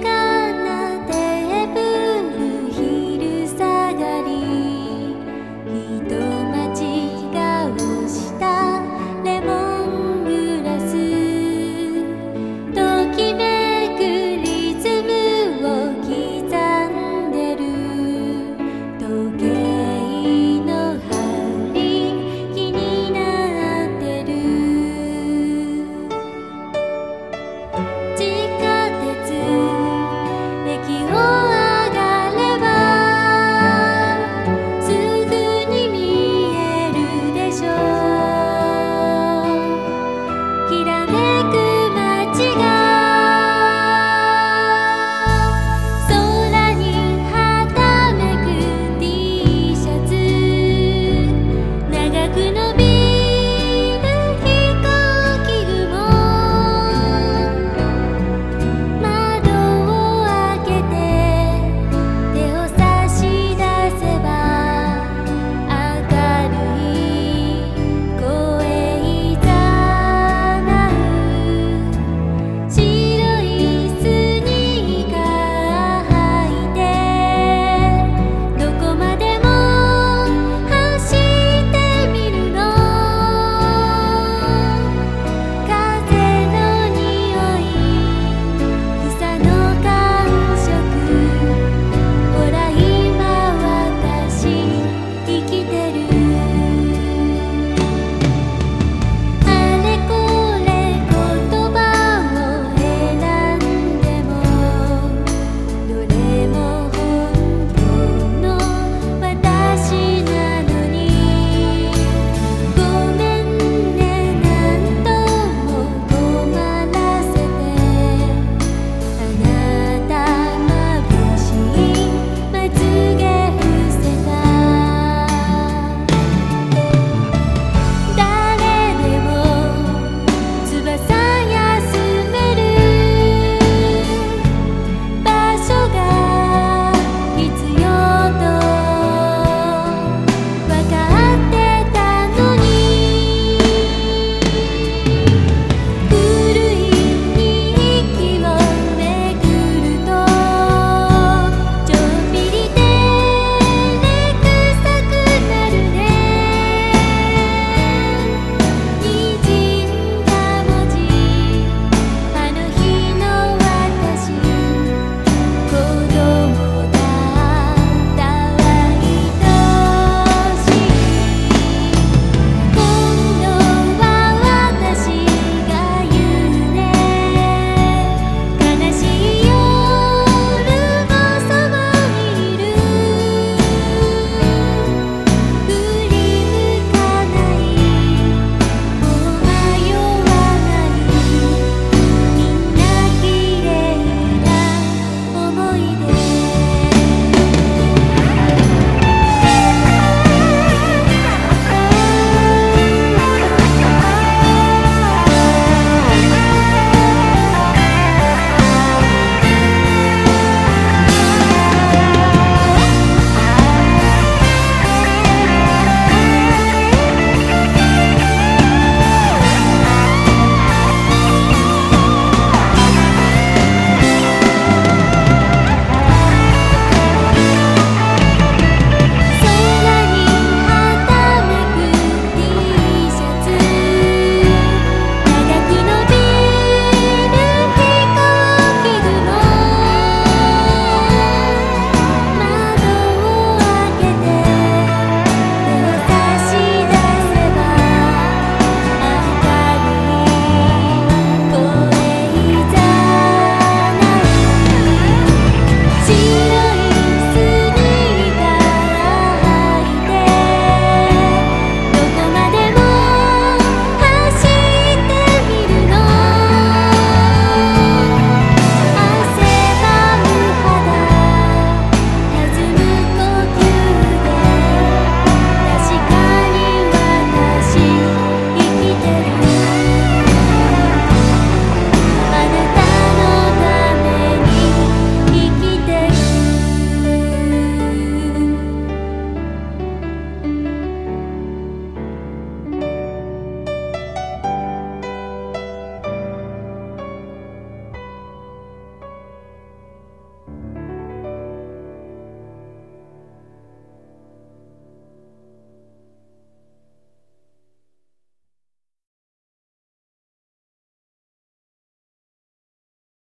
高